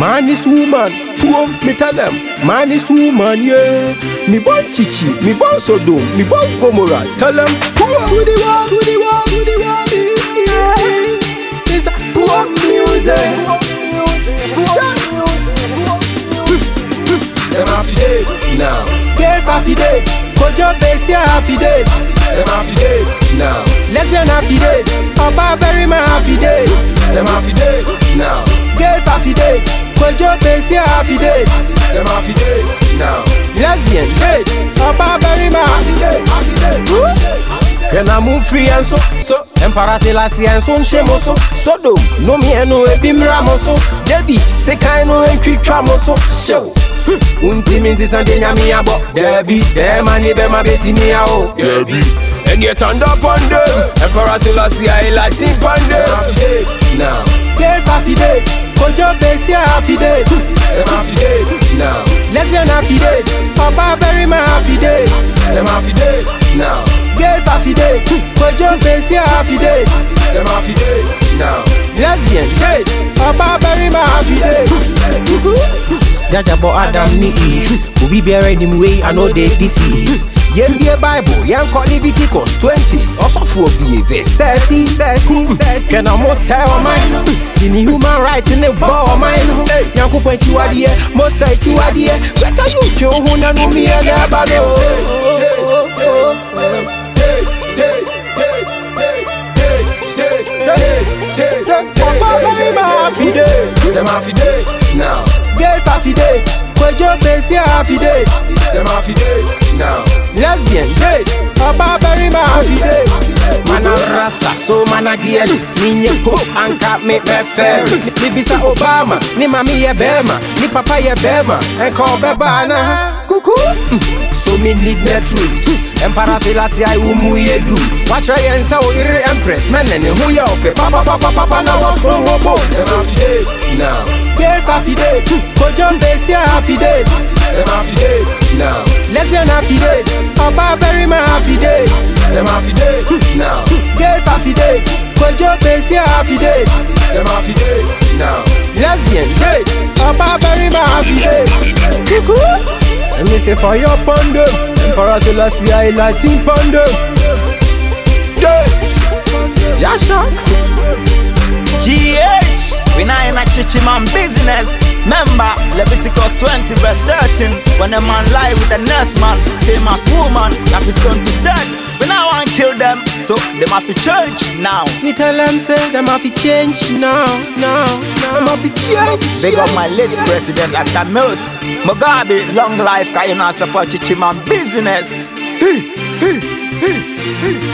Man is woman, poor me tell them. Man is woman, yeah. Me born chichi, me born Sodom, me born Gomorrah. Tell them, poor to the world, to the world, to the world. Yeah. It's a poor music. Them happy day now. Yes, happy day. Kojo Besia happy day. Them happy day now. Lesbian happy day. Oba Berryman happy day. Them happy day now. Yes, happy day. Kojo Besia happy day. Them happy day now. Lesbian day. Oba Berryman happy day. Happy day. When I move free and so so. Emperor Selassie and so nshemo so. Sodom no me eno ebi mramo so. Debi sekai no entwitwa mo so. Show hmm. Unti mi sisante nyami abo Debi Dem ani be ma beti mi a o Debi And you turned up on them. Emperor Selassie I like sing on them. Now. Yes happy day Kojo Besia happy day. Them happy day now. Lesbian happy day. Papa Berryman happy day. Them happy day now. Yes happy day. Kojo Besia happy day. Them happy day now. Lesbian day Papa Berryman happy day. Jaja bo Adam ni Eve Obi biara anim wei I know they deceive Yɛn bie Bible, yɛn kɔ Leviticus 20 Ɔsɔfoɔ bie verse 13, 13, 13 Hwɛ na mo sɛ ɔman no Yɛni human right ne bɔ ɔman no Nyankopɔn akyiwadeɛ, Most akyiwadeɛ Bɛka yi otwe wo ho na no miɛ na ɛba no Sɛ papa bɛyi ma happy day Them happy day now Yes happy day Kojo Besia happy day Them happy day now Lesbian day Papa bury my happy day Man a rasta so man a gearless. Minye hope anka me me ferry Me bisa Obama Ni mami ye bema Ni papa ye bema. Enka obeba na So me need net roots Emperor Selassie I umu ye do. Watch right and say oh iri empress. Men ne hu ye ofe Papa papa papa na was from obo Them happy day now. Yes happy day. Besia happy day. Them happy day now. Lesbian happy day. Papa Berryman happy day. Them happy day now. Yes happy day. Happy day happy day And me stay for your pondo Emperor Selassie I Latin pondo Yeah Yasha GH, we now in a chichi man business. Member Leviticus 20 verse 13. When a man lie with a nurse man, same as woman, that is going to death. We now want to kill them, so they must be church now. Me tell them say them have to change now, now, now. Big up my late president Atta Mills. Mugabe, long life, cause you not support your chim business. Hey, hey, hey, hey.